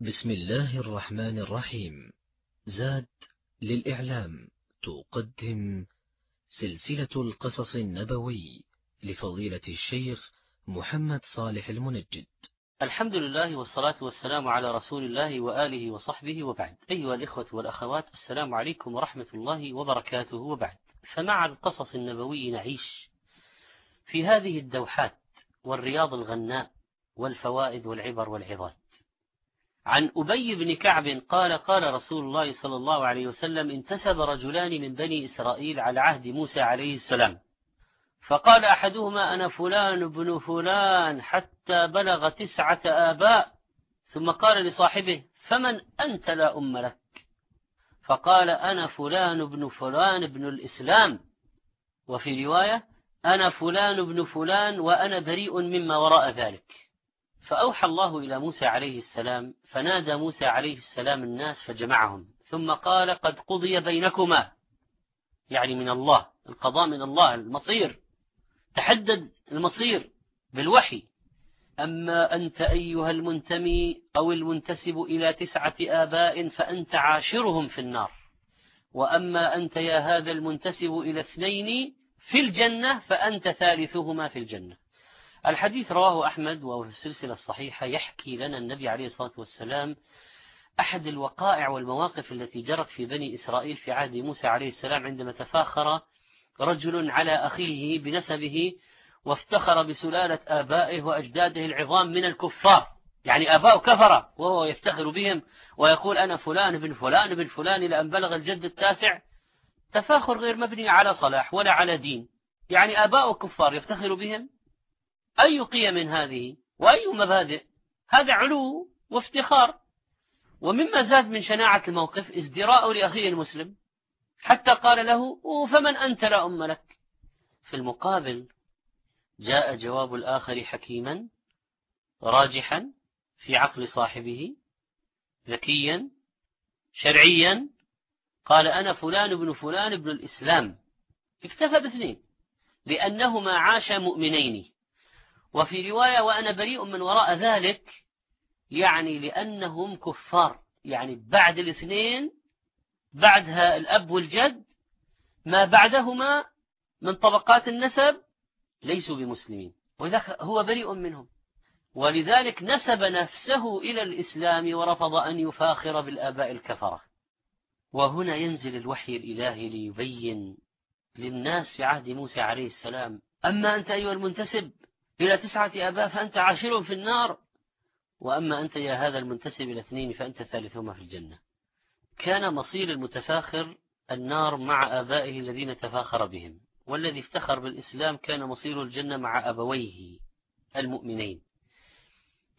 بسم الله الرحمن الرحيم. زاد للإعلام. تقدم سلسلة القصص النبوي لفضيلة الشيخ محمد صالح المنجد. الحمد لله والصلاة والسلام على رسول الله وآله وصحبه وبعد. أيها الإخوة والأخوات السلام عليكم ورحمة الله وبركاته وبعد. فمع القصص النبوي نعيش في هذه الدوحات والرياض الغناء والفوائد والعبر والعظات. عن أبي بن كعب قال قال رسول الله صلى الله عليه وسلم انتسب رجلان من بني إسرائيل على عهد موسى عليه السلام. فقال أحدهما أنا فلان بن فلان حتى بلغ تسعة آباء ثم قال لصاحبه فمن أنت لا أم لك؟ فقال أنا فلان بن فلان بن الإسلام. وفي رواية أنا فلان بن فلان وأنا بريء مما وراء ذلك. فأوحى الله إلى موسى عليه السلام فنادى موسى عليه السلام الناس فجمعهم ثم قال قد قضي بينكما يعني من الله القضاء من الله المصير تحدد المصير بالوحي. أما أنت أيها المنتمي أو المنتسب إلى تسعة آباء فأنت عاشرهم في النار. وأما أنت يا هذا المنتسب إلى اثنين في الجنة فأنت ثالثهما في الجنة. الحديث رواه أحمد وهو في السلسلة الصحيحة يحكي لنا النبي عليه الصلاة والسلام أحد الوقائع والمواقف التي جرت في بني إسرائيل في عهد موسى عليه السلام عندما تفاخر رجل على أخيه بنسبه وافتخر بسلالة آبائه وأجداده العظام من الكفار. يعني آباء كفرة وهو يفتخر بهم ويقول أنا فلان بن فلان بن فلان إلى أن بلغ الجد التاسع. تفاخر غير مبني على صلاح ولا على دين. يعني آباء كفار يفتخر بهم؟ أي قيم هذه وأي مبادئ؟ هذا علو وافتخار. ومما زاد من شناعة الموقف ازدراء لأخيه المسلم. حتى قال له فمن أنت لا أم لك؟ في المقابل جاء جواب الآخر حكيما راجحا في عقل صاحبه ذكيا شرعيا. قال أنا فلان بن فلان بن الإسلام. اكتفى باثنين لأنهما عاشا مؤمنين. وفي رواية وأنا بريء من وراء ذلك يعني لأنهم كفار. يعني بعد الاثنين بعدها الأب والجد ما بعدهما من طبقات النسب ليسوا بمسلمين. وذلك هو بريء منهم. ولذلك نسب نفسه إلى الإسلام ورفض أن يفاخر بالآباء الكفرة. وهنا ينزل الوحي الإلهي ليبين للناس في عهد موسى عليه السلام. أما أنت أيها المنتسب إلى تسعة آباء فأنت عاشرهم في النار. وأما أنت يا هذا المنتسب إلى اثنين فأنت ثالثهما في الجنة. كان مصير المتفاخر النار مع آبائه الذين تفاخر بهم. والذي افتخر بالإسلام كان مصير الجنة مع أبويه المؤمنين.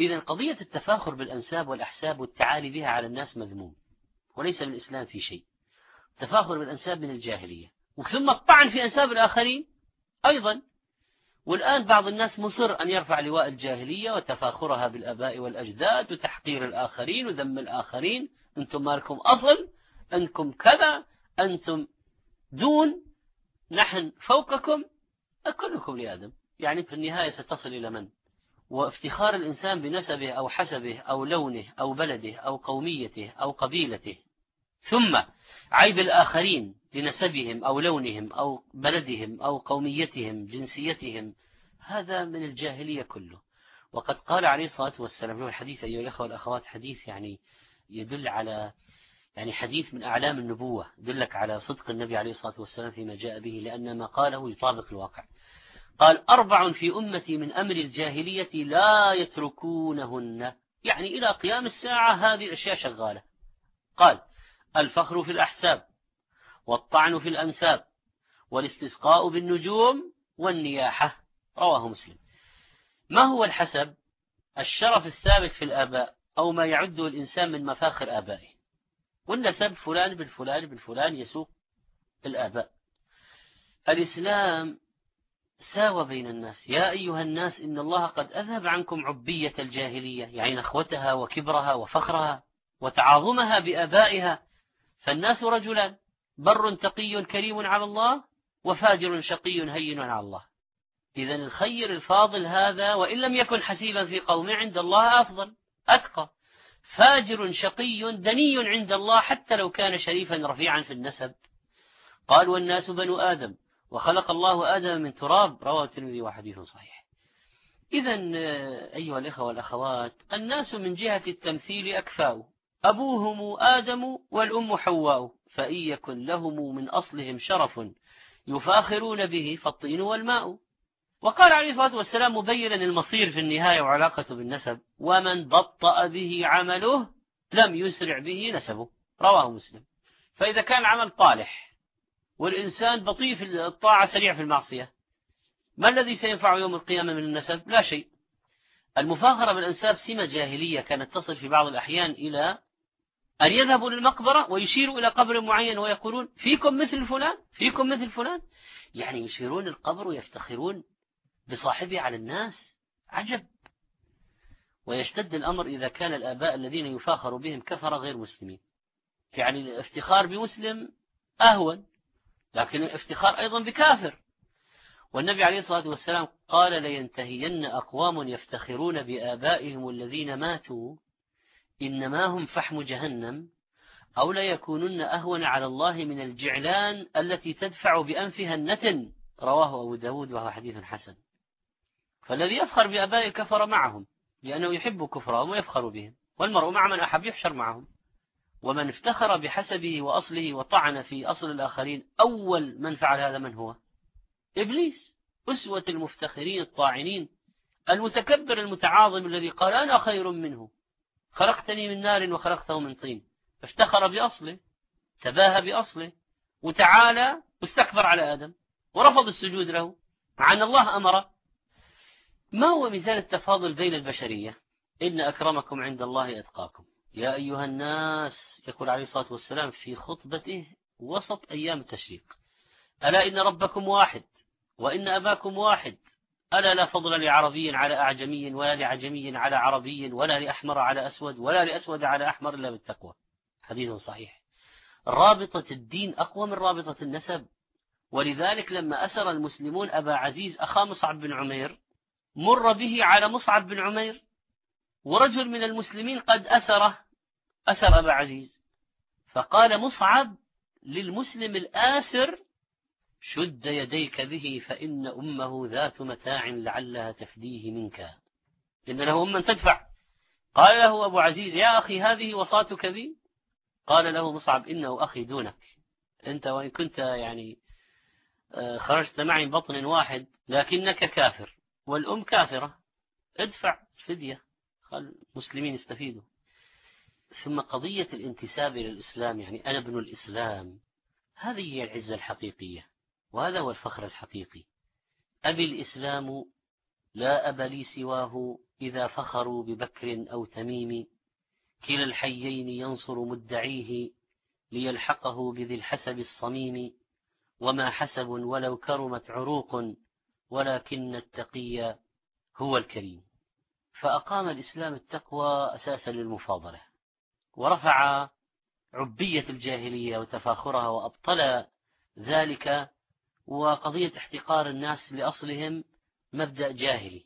إذا قضية التفاخر بالأنساب والأحساب والتعالي بها على الناس مذموم وليس من الإسلام في شيء. التفاخر بالأنساب من الجاهلية ثم الطعن في أنساب الآخرين أيضا. والآن بعض الناس مصر أن يرفع لواء الجاهلية وتفاخرها بالأباء والأجداد وتحقير الآخرين وذم الآخرين. أنتم ما لكم أصل أنكم كذا أنتم دون نحن فوقكم كلكم لآدم. يعني في النهاية ستصل إلى من؟ وافتخار الإنسان بنسبه أو حسبه أو لونه أو بلده أو قوميته أو قبيلته. ثم عيب الآخرين لنسبهم أو لونهم أو بلدهم أو قوميتهم جنسيتهم. هذا من الجاهلية كله. وقد قال عليه الصلاة والسلام هو الحديث أيها الأخوة والأخوات حديث يعني يدل على يعني حديث من أعلام النبوة يدلك على صدق النبي عليه الصلاة والسلام فيما جاء به لأن ما قاله يطابق الواقع. قال أربع في أمتي من أمر الجاهلية لا يتركونهن. يعني إلى قيام الساعة هذه الأشياء شغالة. قال الفخر في الأحساب والطعن في الأنساب والاستسقاء بالنجوم والنياحة رواه مسلم. ما هو الحسب؟ الشرف الثابت في الآباء أو ما يعده الإنسان من مفاخر آبائه. والنسب فلان بن فلان بن فلان يسوق الآباء. الإسلام ساوى بين الناس. يا أيها الناس إن الله قد أذهب عنكم عبية الجاهلية يعني نخوتها وكبرها وفخرها وتعاظمها بآبائها فالناس رجلان بر تقي كريم على الله وفاجر شقي هين على الله. إذا الخير الفاضل هذا وإن لم يكن حسيبا في قومه عند الله أفضل أتقى. فاجر شقي دني عند الله حتى لو كان شريفا رفيعا في النسب. قال والناس بنو آدم وخلق الله آدم من تراب رواه الترمذي وحديث صحيح. إذا أيها الإخوة والأخوات الناس من جهة التمثيل أكفاء. أبوهم آدم والأم حواء فإن يكن لهم من أصلهم شرف يفاخرون به فالطين والماء. وقال عليه الصلاة والسلام مبينا المصير في النهاية وعلاقته بالنسب ومن بطأ به عمله لم يسرع به نسبه. رواه مسلم. فإذا كان العمل طالح والإنسان بطيء في الطاعة سريع في المعصية ما الذي سينفع يوم القيامة من النسب؟ لا شيء. المفاخرة بالأنساب سمة جاهلية كانت تصل في بعض الأحيان إلى أن يذهبوا للمقبرة ويشيروا إلى قبر معين ويقولون فيكم مثل فلان؟ فيكم مثل فلان؟ يعني يشيرون القبر ويفتخرون بصاحبه على الناس؟ عجب. ويشتد الأمر إذا كان الآباء الذين يفاخر بهم كفر غير مسلمين. يعني الافتخار بمسلم أهون لكن الافتخار أيضا بكافر. والنبي عليه الصلاة والسلام قال لينتهين أقوام يفتخرون بآبائهم الذين ماتوا إنما هم فحم جهنم أو ليكونن أهون على الله من الجعلان التي تدفع بأنفها النتن. رواه أبو داود وهو حديث حسن. فالذي يفخر بآبائه كفر معهم لأنه يحب كفرهم ويفخر بهم. والمرء مع من أحب يحشر معهم. ومن افتخر بحسبه وأصله وطعن في أصل الآخرين أول من فعل هذا من هو؟ إبليس أسوة المفتخرين الطاعنين المتكبر المتعاظم الذي قال أنا خير منه. خلقتني من نار وخلقته من طين. افتخر بأصله تباهى بأصله وتعالى واستكبر على آدم ورفض السجود له مع أن الله أمره. ما هو ميزان التفاضل بين البشرية؟ إن أكرمكم عند الله أتقاكم. يا أيها الناس يقول عليه الصلاة والسلام في خطبته وسط أيام التشريق ألا إن ربكم واحد وإن أباكم واحد ألا لا فضل لعربي على أعجمي ولا لعجمي على عربي ولا لأحمر على أسود ولا لأسود على أحمر إلا بالتقوى. حديث صحيح. رابطة الدين أقوى من رابطة النسب. ولذلك لما أسر المسلمون أبا عزيز أخا مصعب بن عمير مر به على مصعب بن عمير ورجل من المسلمين قد أسره أسر أبا عزيز. فقال مصعب للمسلم الآسر شد يديك به فإن أمه ذات متاع لعلها تفديه منك. إن له أما تدفع. قال له أبو عزيز يا أخي هذه وصاتك بي؟ قال له مصعب إنه أخي دونك. أنت وإن كنت يعني آه، خرجت معي بطن واحد لكنك كافر والأم كافرة. ادفع فدية. خل المسلمين يستفيدوا. ثم قضية الانتساب إلى الإسلام يعني أنا ابن الإسلام. هذه هي العزة الحقيقية. وهذا هو الفخر الحقيقي. أبي الإسلام لا أب لي سواه إذا فخروا ببكر أو تميم. كلا الحيين ينصر مدعيه ليلحقه بذي الحسب الصميم. وما حسب ولو كرمت عروق ولكن التقي هو الكريم. فأقام الإسلام التقوى أساسا للمفاضلة. ورفع عبية الجاهلية وتفاخرها وأبطل ذلك وقضية احتقار الناس لأصلهم مبدأ جاهلي.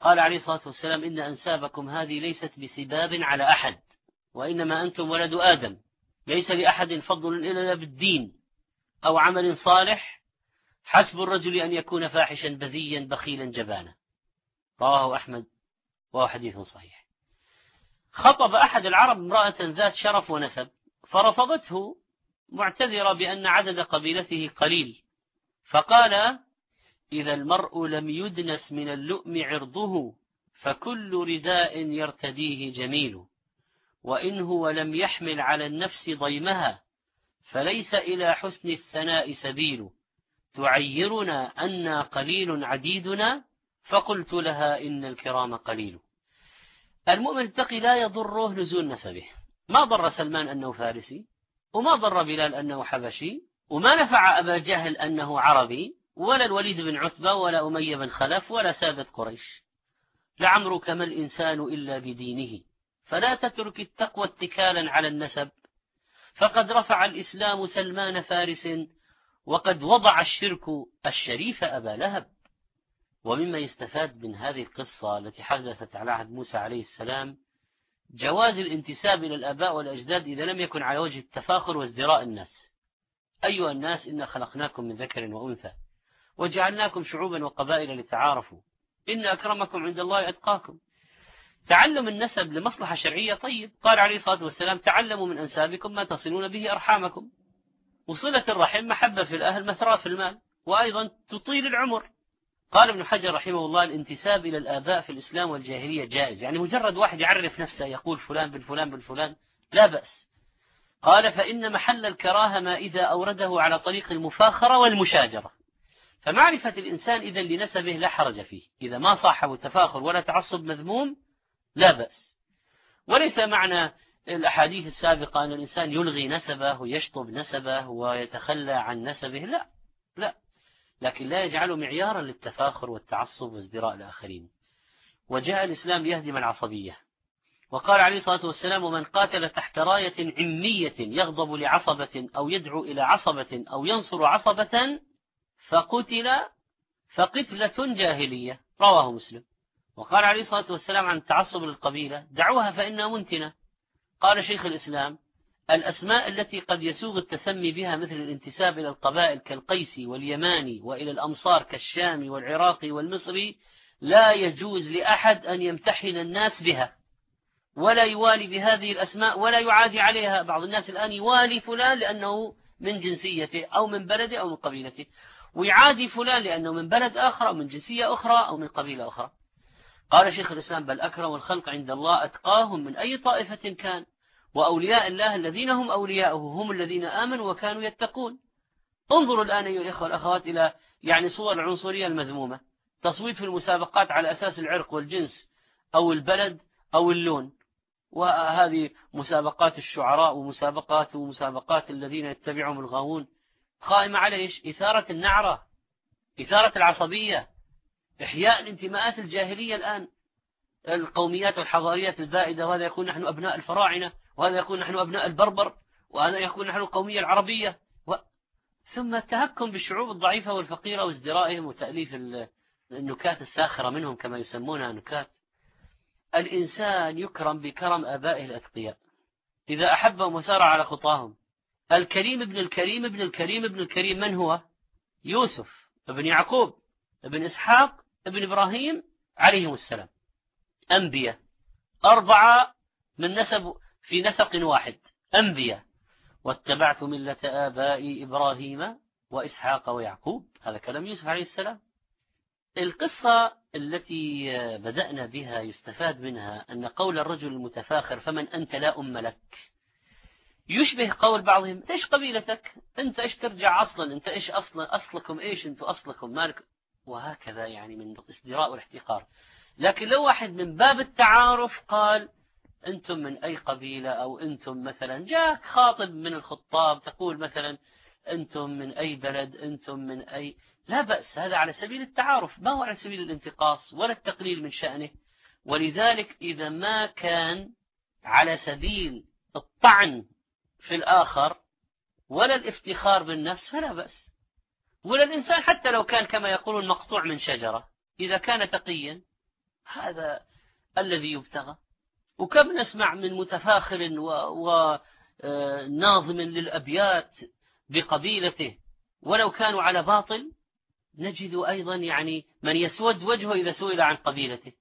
قال عليه الصلاة والسلام إن أنسابكم هذه ليست بسباب على أحد وإنما أنتم ولد آدم. ليس لأحد فضل إلا بالدين أو عمل صالح حسب الرجل أن يكون فاحشا بذيا بخيلا جبانا. رواه أحمد وهو حديث صحيح. خطب أحد العرب امرأة ذات شرف ونسب فرفضته معتذرة بأن عدد قبيلته قليل. فقال إذا المرء لم يدنس من اللؤم عرضه فكل رداء يرتديه جميل. وإن هو لم يحمل على النفس ضيمها فليس إلى حسن الثناء سبيل. تعيرنا أنا قليل عديدنا؟ فقلت لها إن الكرام قليل. المؤمن التقي لا يضره نزول نسبه. ما ضر سلمان أنه فارسي وما ضر بلال أنه حبشي وما نفع أبا جهل أنه عربي ولا الوليد بن عتبة ولا أمية بن خلف ولا سادة قريش. لعمرك ما الإنسان إلا بدينه. فلا تترك التقوى اتكالا على النسب. فقد رفع الإسلام سلمان فارس وقد وضع الشرك الشريف أبا لهب. ومما يستفاد من هذه القصة التي حدثت على عهد موسى عليه السلام جواز الانتساب إلى الآباء والأجداد إذا لم يكن على وجه التفاخر وازدراء الناس. أيها الناس إنا خلقناكم من ذكر وأنثى وجعلناكم شعوبا وقبائل لتعارفوا إن أكرمكم عند الله أتقاكم. تعلم النسب لمصلحة شرعية. طيب قال عليه الصلاة والسلام تعلموا من أنسابكم ما تصلون به أرحامكم. وصلة الرحم محبة في الأهل مثراء في المال وأيضا تطيل العمر. قال ابن حجر رحمه الله الانتساب إلى الآباء في الإسلام والجاهلية جائز. يعني مجرد واحد يعرف نفسه يقول فلان بن فلان بن فلان لا بأس. قال فإن محل الكراهة ما إذا أورده على طريق المفاخرة والمشاجرة. فمعرفة الإنسان إذا لنسبه لا حرج فيه. إذا ما صاحب التفاخر ولا تعصب مذموم لا بأس. وليس معنى الأحاديث السابقة أن الإنسان يلغي نسبه ويشطب نسبه ويتخلى عن نسبه. لا لا. لكن لا يجعله معيارا للتفاخر والتعصب وازدراء الآخرين. وجاء الإسلام يهدم العصبية. وقال عليه الصلاة والسلام ومن قاتل تحت راية عمية يغضب لعصبة أو يدعو إلى عصبة أو ينصر عصبة فقتل فقتلة جاهلية. رواه مسلم. وقال عليه الصلاة والسلام عن التعصب للقبيلة دعوها فإنها منتنة. قال شيخ الإسلام الأسماء التي قد يسوغ التسمي بها مثل الانتساب إلى القبائل كالقيسي واليماني وإلى الأمصار كالشامي والعراقي والمصري لا يجوز لأحد أن يمتحن الناس بها. ولا يوالي بهذه الأسماء ولا يعادي عليها. بعض الناس الآن يوالي فلان لأنه من جنسيته أو من بلده أو من قبيلته. ويعادي فلان لأنه من بلد آخر أو من جنسية أخرى أو من قبيلة أخرى. قال شيخ الإسلام بل أكرم الخلق عند الله أتقاهم من أي طائفة كان. وأولياء الله الذين هم أولياؤه هم الذين آمنوا وكانوا يتقون. انظروا الآن أيها الإخوة والأخوات إلى يعني صور العنصرية المذمومة. تصويت في المسابقات على أساس العرق والجنس أو البلد أو اللون. وهذه مسابقات الشعراء ومسابقات ومسابقات الذين يتبعهم الغاوون. قائمة على إيش؟ إثارة النعرة إثارة العصبية إحياء الانتماءات الجاهلية الآن. القوميات والحضاريات البائدة وهذا يقول نحن أبناء الفراعنة وهذا يقول نحن أبناء البربر وهذا يقول نحن القومية العربية. و... ثم التهكم بالشعوب الضعيفة والفقيرة وازدرائهم وتأليف النكات الساخرة منهم كما يسمونها نكات. الإنسان يكرم بكرم آبائه الأتقياء. إذا أحبهم وسار على خطاهم. الكريم ابن الكريم ابن الكريم ابن الكريم من هو؟ يوسف ابن يعقوب ابن إسحاق ابن إبراهيم عليهم السلام. أنبياء. أربعة من نسب في نسق واحد. أنبياء. واتبعت ملة آبائي إبراهيم وإسحاق ويعقوب. هذا كلام يوسف عليه السلام. القصة التي بدأنا بها يستفاد منها أن قول الرجل المتفاخر فمن أنت لا أم لك يشبه قول بعضهم إيش قبيلتك؟ أنت إيش ترجع أصلا؟ أنت إيش أصلا؟ أصلكم إيش؟ أنتم أصلكم مالك؟ وهكذا يعني من الازدراء والاحتقار. لكن لو واحد من باب التعارف قال أنتم من أي قبيلة؟ أو أنتم مثلا جاك خاطب من الخطاب تقول مثلا أنتم من أي بلد؟ أنتم من أي لا بأس هذا على سبيل التعارف ما هو على سبيل الانتقاص ولا التقليل من شأنه. ولذلك إذا ما كان على سبيل الطعن في الآخر ولا الافتخار بالنفس فلا بأس. ولا الإنسان حتى لو كان كما يقولون مقطوع من شجرة إذا كان تقيا هذا الذي يبتغى. وكم نسمع من متفاخر وناظم آه، للأبيات بقبيلته ولو كانوا على باطل نجد أيضا يعني من يسود وجهه إذا سئل عن قبيلته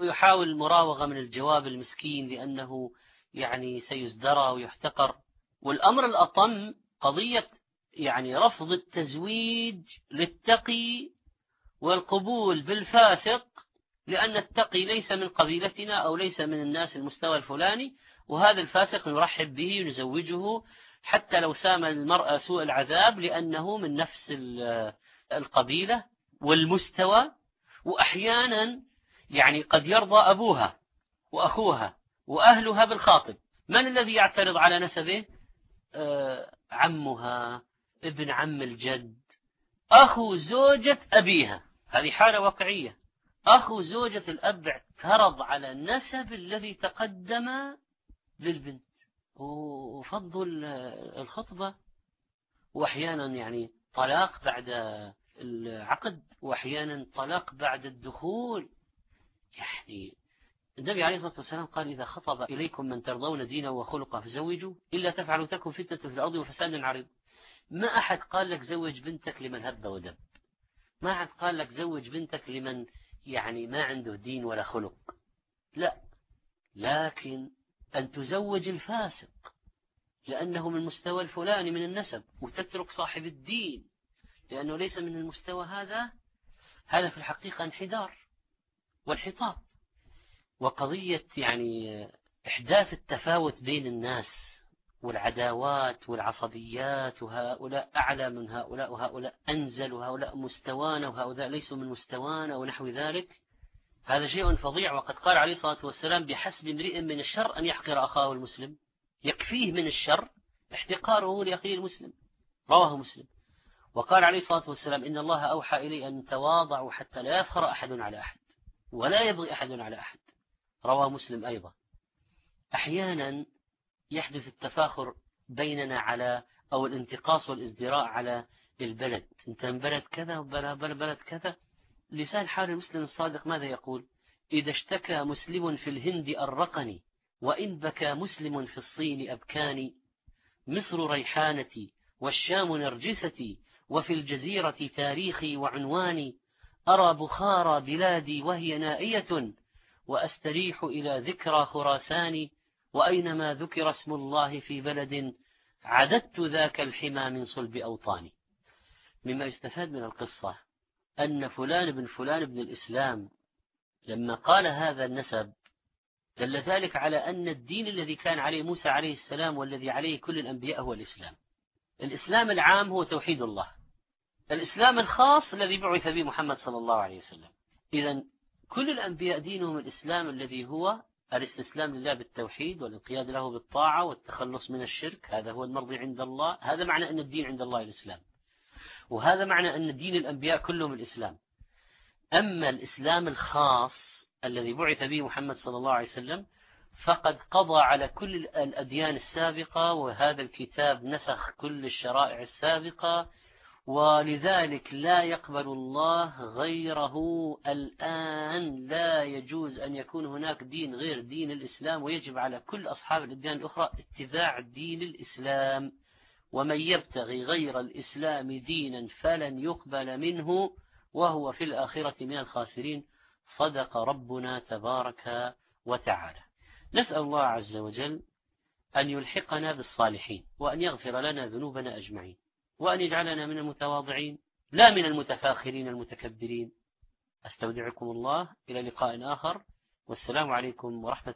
ويحاول المراوغة من الجواب المسكين لأنه يعني سيزدرى ويحتقر. والأمر الأطم قضية يعني رفض التزويج للتقي والقبول بالفاسق لأن التقي ليس من قبيلتنا أو ليس من الناس المستوى الفلاني وهذا الفاسق نرحب به ونزوجه حتى لو سام المرأة سوء العذاب لأنه من نفس القبيلة والمستوى وأحيانا يعني قد يرضى أبوها وأخوها وأهلها بالخاطب. من الذي يعترض على نسبه؟ آه، عمها ابن عم الجد. أخو زوجة أبيها. هذه حالة واقعية. أخو زوجة الأب اعترض على النسب الذي تقدم للبنت. وفضل الخطبة. وأحيانا يعني طلاق بعد العقد وأحيانا طلاق بعد الدخول. يعني النبي عليه الصلاة والسلام قال إذا خطب إليكم من ترضون دينه وخلقه فزوجوا إلا تفعلوا تكن فتنة في الأرض وفساد عريض. ما أحد قال لك زوج بنتك لمن هب ودب. ما أحد قال لك زوج بنتك لمن يعني ما عنده دين ولا خلق. لا. لكن أن تزوج الفاسق لأنه من المستوى الفلاني من النسب وتترك صاحب الدين. لأنه ليس من المستوى هذا هذا في الحقيقة انحدار والحطاب. وقضية يعني إحداث التفاوت بين الناس والعداوات والعصبيات وهؤلاء أعلى من هؤلاء وهؤلاء أنزل وهؤلاء مستوانا وهؤلاء ليسوا من مستوانا ونحو ذلك هذا شيء فظيع. وقد قال عليه الصلاة والسلام بحسب امرئ من الشر أن يحقر أخاه المسلم يكفيه من الشر احتقاره لأخيه المسلم. رواه مسلم. وقال عليه الصلاة والسلام إن الله أوحى إلي أن تواضعوا حتى لا يفخر أحد على أحد ولا يبغي أحد على أحد. رواه مسلم أيضا. أحيانا يحدث التفاخر بيننا على أو الانتقاص والازدراء على البلد. أنت من بلد كذا وبلد كذا. لسان حال المسلم الصادق ماذا يقول؟ إذا اشتكى مسلم في الهند أرقني وإن بكى مسلم في الصين أبكاني. مصر ريحانتي والشام نرجستي وفي الجزيرة تاريخي وعنواني أرى بخارى بلادي وهي نائية وأستريح إلى ذكرى خراسان وأينما ذكر اسم الله في بلد عددت ذاك الحمى من صلب أوطاني. مما يستفاد من القصة أن فلان بن فلان بن الإسلام لما قال هذا النسب دل ذلك على أن الدين الذي كان عليه موسى عليه السلام والذي عليه كل الأنبياء هو الإسلام. الإسلام العام هو توحيد الله. الإسلام الخاص الذي بعث به محمد صلى الله عليه وسلم. إذا كل الأنبياء دينهم الإسلام الذي هو الاستسلام لله بالتوحيد والانقياد له بالطاعة والتخلص من الشرك. هذا هو المرضي عند الله. هذا معنى أن الدين عند الله الإسلام. وهذا معنى أن دين الأنبياء كلهم الإسلام. أما الإسلام الخاص الذي بعث به محمد صلى الله عليه وسلم فقد قضى على كل الأديان السابقة وهذا الكتاب نسخ كل الشرائع السابقة ولذلك لا يقبل الله غيره الآن. لا يجوز أن يكون هناك دين غير دين الإسلام ويجب على كل أصحاب الأديان الأخرى اتباع دين الإسلام. ومن يبتغي غير الإسلام دينا فلن يقبل منه وهو في الآخرة من الخاسرين. صدق ربنا تبارك وتعالى. نسأل الله عز وجل أن يلحقنا بالصالحين وأن يغفر لنا ذنوبنا أجمعين وأن يجعلنا من المتواضعين لا من المتفاخرين المتكبرين. أستودعكم الله إلى لقاء آخر والسلام عليكم ورحمة